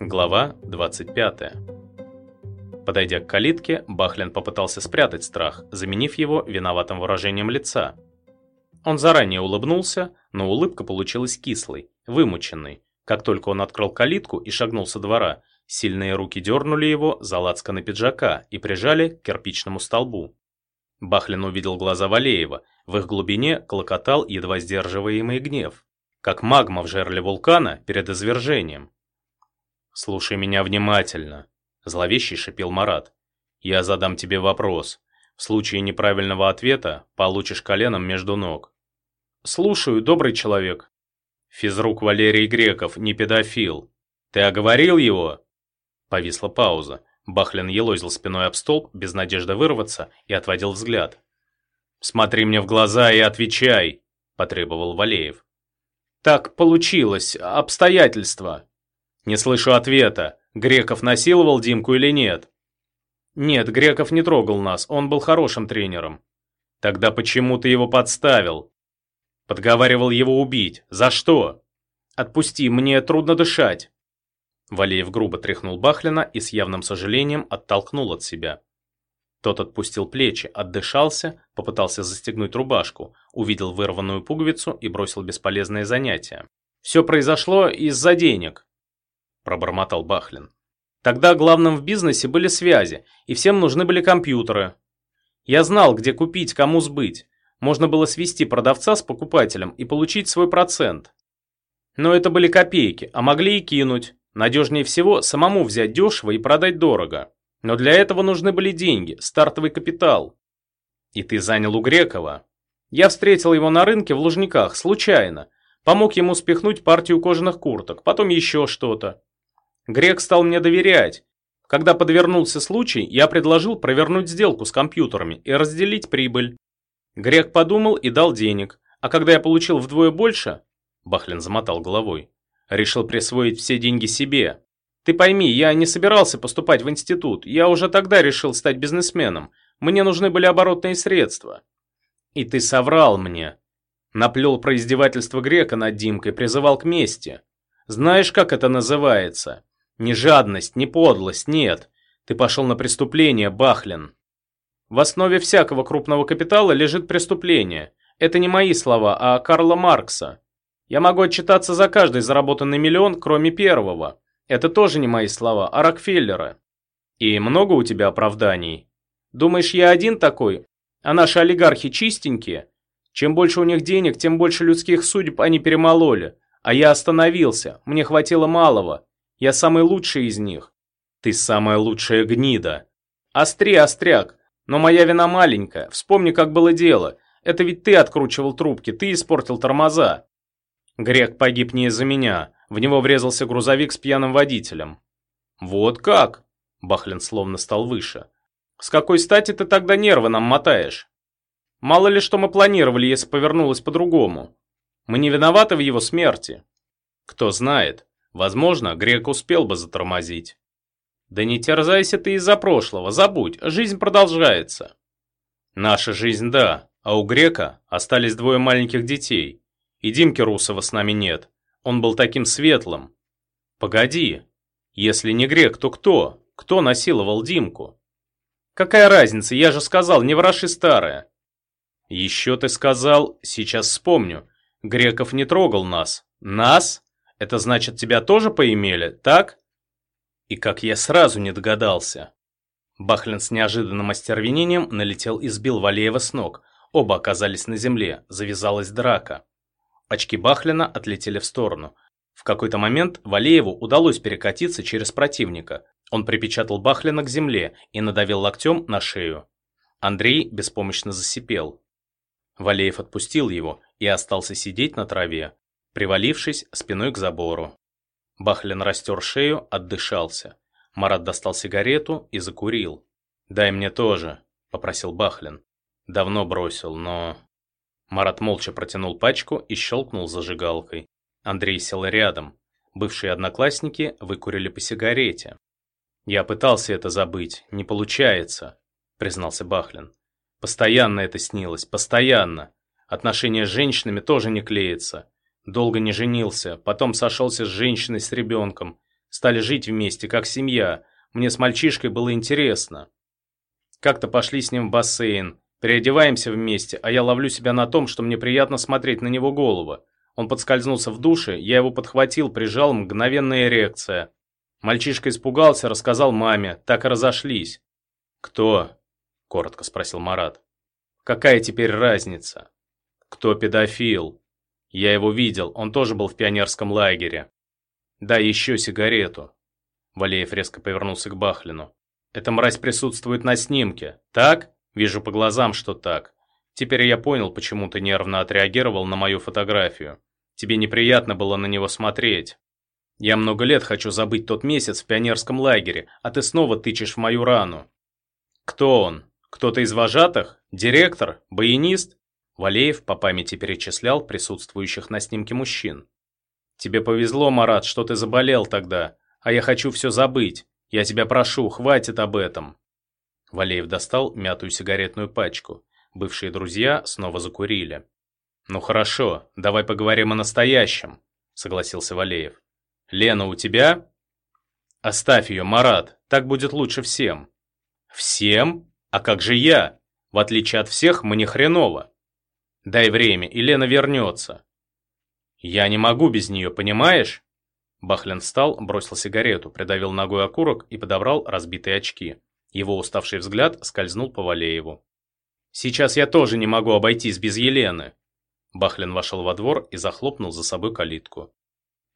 Глава 25. Подойдя к калитке, Бахлин попытался спрятать страх, заменив его виноватым выражением лица. Он заранее улыбнулся, но улыбка получилась кислой, вымученной. Как только он открыл калитку и шагнул со двора, сильные руки дернули его за лацканы пиджака и прижали к кирпичному столбу. Бахлин увидел глаза Валеева, в их глубине клокотал едва сдерживаемый гнев, как магма в жерле вулкана перед извержением. «Слушай меня внимательно», – зловещий шипел Марат. «Я задам тебе вопрос. В случае неправильного ответа получишь коленом между ног». «Слушаю, добрый человек». «Физрук Валерий Греков, не педофил. Ты оговорил его?» Повисла пауза. Бахлин елозил спиной об столб, без надежды вырваться, и отводил взгляд. «Смотри мне в глаза и отвечай!» – потребовал Валеев. «Так получилось. Обстоятельства». Не слышу ответа. Греков насиловал Димку или нет? Нет, Греков не трогал нас, он был хорошим тренером. Тогда почему ты его подставил? Подговаривал его убить. За что? Отпусти, мне трудно дышать. Валеев грубо тряхнул Бахлина и с явным сожалением оттолкнул от себя. Тот отпустил плечи, отдышался, попытался застегнуть рубашку, увидел вырванную пуговицу и бросил бесполезное занятие. Все произошло из-за денег пробормотал Бахлин. Тогда главным в бизнесе были связи, и всем нужны были компьютеры. Я знал, где купить, кому сбыть. Можно было свести продавца с покупателем и получить свой процент. Но это были копейки, а могли и кинуть. Надежнее всего самому взять дешево и продать дорого. Но для этого нужны были деньги, стартовый капитал. И ты занял у Грекова. Я встретил его на рынке в Лужниках, случайно. Помог ему спихнуть партию кожаных курток, потом еще что-то. Грек стал мне доверять. Когда подвернулся случай, я предложил провернуть сделку с компьютерами и разделить прибыль. Грек подумал и дал денег, а когда я получил вдвое больше, Бахлин замотал головой, решил присвоить все деньги себе. Ты пойми, я не собирался поступать в институт, я уже тогда решил стать бизнесменом, мне нужны были оборотные средства. И ты соврал мне. Наплел про издевательство Грека над Димкой, призывал к мести. Знаешь, как это называется? Не жадность, не подлость, нет. Ты пошел на преступление, Бахлин. В основе всякого крупного капитала лежит преступление. Это не мои слова, а Карла Маркса. Я могу отчитаться за каждый заработанный миллион, кроме первого. Это тоже не мои слова, а Рокфеллера. И много у тебя оправданий? Думаешь, я один такой? А наши олигархи чистенькие? Чем больше у них денег, тем больше людских судеб они перемололи. А я остановился, мне хватило малого. Я самый лучший из них. Ты самая лучшая гнида. Остри, остряк. Но моя вина маленькая. Вспомни, как было дело. Это ведь ты откручивал трубки, ты испортил тормоза. Грек погиб не из-за меня. В него врезался грузовик с пьяным водителем. Вот как? Бахлин словно стал выше. С какой стати ты тогда нервы нам мотаешь? Мало ли что мы планировали, если повернулось по-другому. Мы не виноваты в его смерти. Кто знает. Возможно, Грек успел бы затормозить. Да не терзайся ты из-за прошлого, забудь, жизнь продолжается. Наша жизнь, да, а у Грека остались двое маленьких детей. И Димки Русова с нами нет, он был таким светлым. Погоди, если не Грек, то кто? Кто насиловал Димку? Какая разница, я же сказал, не вороши старое. Еще ты сказал, сейчас вспомню, Греков не трогал нас. Нас? Это значит, тебя тоже поимели, так? И как я сразу не догадался. Бахлин с неожиданным остервенением налетел и сбил Валеева с ног. Оба оказались на земле, завязалась драка. Очки Бахлина отлетели в сторону. В какой-то момент Валееву удалось перекатиться через противника. Он припечатал Бахлина к земле и надавил локтем на шею. Андрей беспомощно засипел. Валеев отпустил его и остался сидеть на траве, привалившись спиной к забору. Бахлин растер шею, отдышался. Марат достал сигарету и закурил. «Дай мне тоже», — попросил Бахлин. Давно бросил, но... Марат молча протянул пачку и щелкнул зажигалкой. Андрей сел рядом. Бывшие одноклассники выкурили по сигарете. «Я пытался это забыть, не получается», — признался Бахлин. «Постоянно это снилось, постоянно. Отношения с женщинами тоже не клеятся. Долго не женился, потом сошелся с женщиной с ребенком. Стали жить вместе, как семья. Мне с мальчишкой было интересно. Как-то пошли с ним в бассейн. Переодеваемся вместе, а я ловлю себя на том, что мне приятно смотреть на него голову. Он подскользнулся в душе, я его подхватил, прижал, мгновенная эрекция. Мальчишка испугался, рассказал маме, так и разошлись. «Кто?» – коротко спросил Марат. «Какая теперь разница?» «Кто педофил?» «Я его видел, он тоже был в пионерском лагере». «Дай еще сигарету». Валеев резко повернулся к Бахлину. «Эта мразь присутствует на снимке, так? Вижу по глазам, что так. Теперь я понял, почему ты нервно отреагировал на мою фотографию. Тебе неприятно было на него смотреть. Я много лет хочу забыть тот месяц в пионерском лагере, а ты снова тычешь в мою рану. Кто он? Кто-то из вожатых? Директор? Баянист? Валеев по памяти перечислял присутствующих на снимке мужчин. «Тебе повезло, Марат, что ты заболел тогда, а я хочу все забыть. Я тебя прошу, хватит об этом». Валеев достал мятую сигаретную пачку. Бывшие друзья снова закурили. «Ну хорошо, давай поговорим о настоящем», — согласился Валеев. «Лена у тебя?» «Оставь ее, Марат, так будет лучше всем». «Всем? А как же я? В отличие от всех, мне хреново. Дай время, и Лена вернется». «Я не могу без нее, понимаешь?» Бахлин встал, бросил сигарету, придавил ногой окурок и подобрал разбитые очки. Его уставший взгляд скользнул по Валееву. «Сейчас я тоже не могу обойтись без Елены. Бахлин вошел во двор и захлопнул за собой калитку.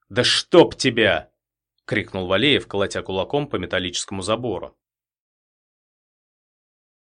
«Да чтоб тебя!» — крикнул Валеев, колотя кулаком по металлическому забору.